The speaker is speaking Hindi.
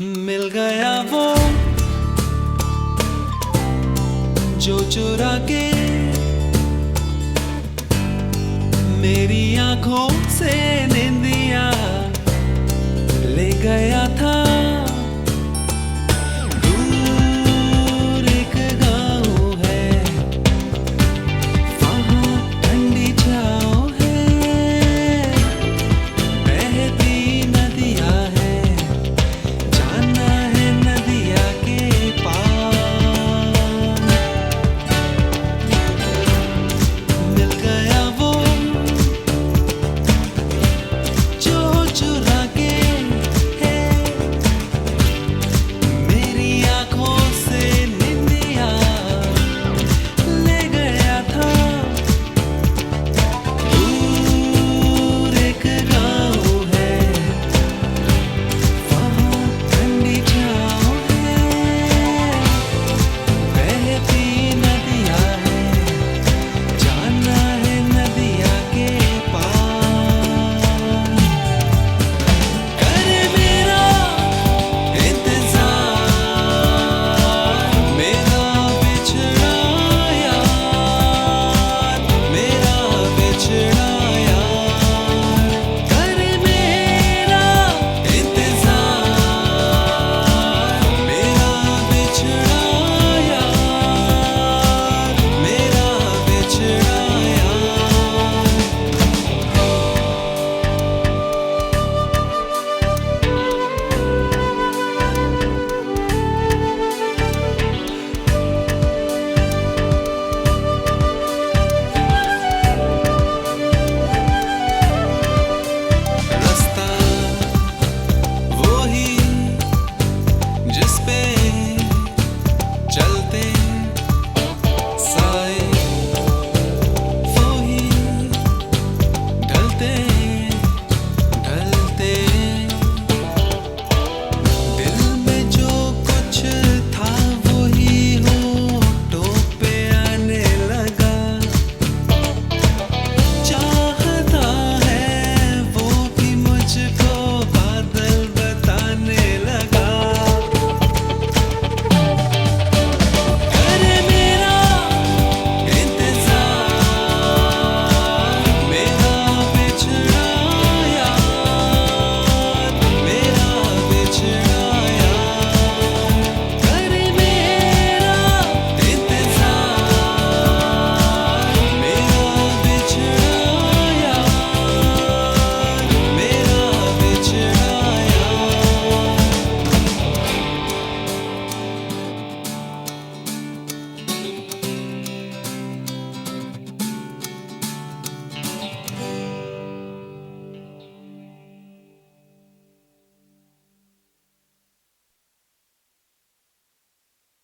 मिल गया वो जो चुरा के मेरी आँखों से निंदिया ले गया था